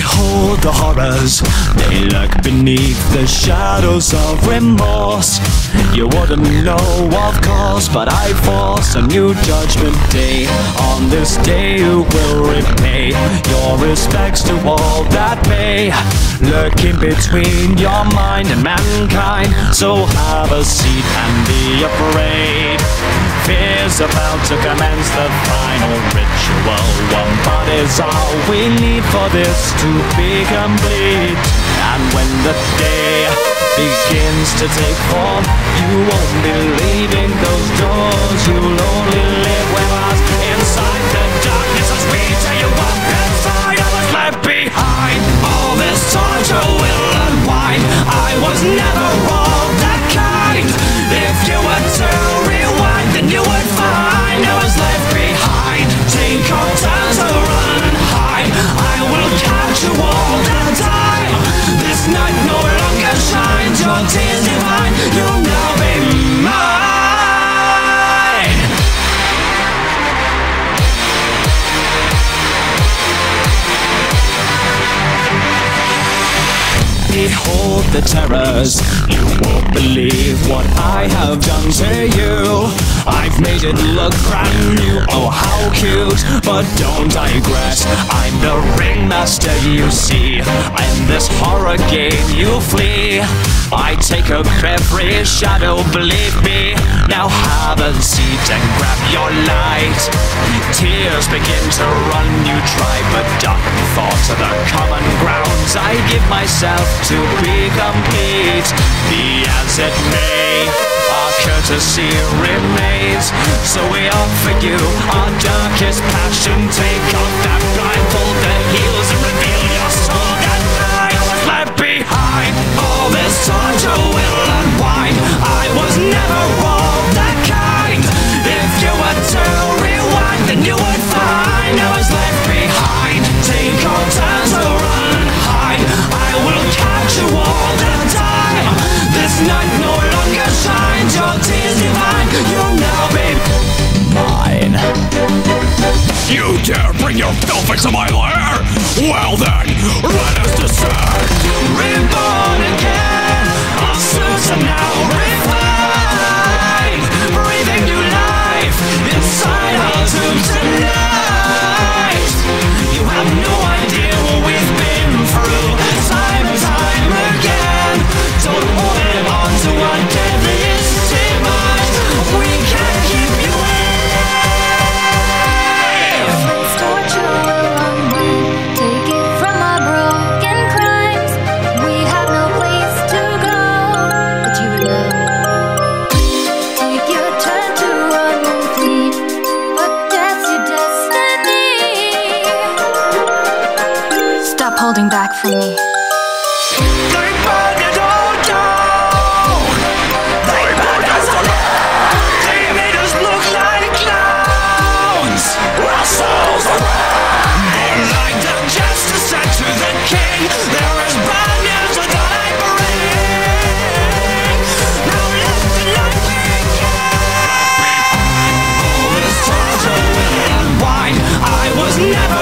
know the horrors. They lurk beneath the shadows of remorse. You wouldn't know, of course, but I force a new judgment day. On this day, you will repay your respects to all that may lurk in between your mind and mankind. So have a seat and be afraid. Fear's about to commence the final ritual. One body is all we need for this to be complete. And when the day begins to take form, you won't be leaving those doors. You'll only live with us inside the darkness as we tear you up the terrors. You won't believe what I have done to you. I've made it look brand new. Oh, how cute! But don't digress. I'm the ringmaster, you see. In this horror game, you flee. I take up every shadow, believe me. Now have a seat and grab your light. Tears begin to run, you try, but dark thoughts to the common grounds. I give myself to be complete. Be as it may, our courtesy remains. So we offer you our darkest passion. Take off You dare bring your filth into my lair? Well then, let us descend! Holding back from me. Never